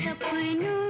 थपनों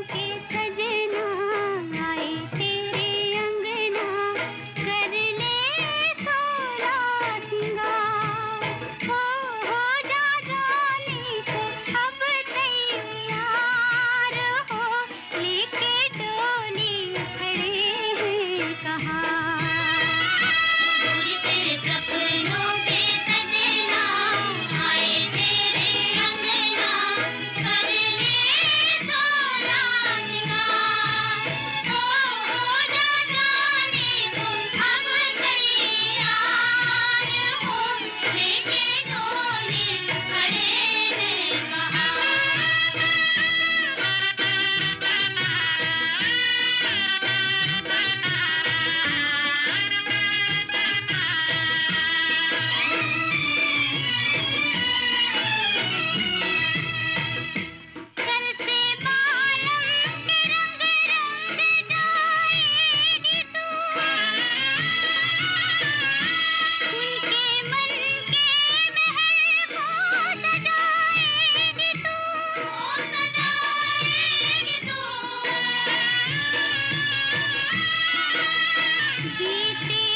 बीते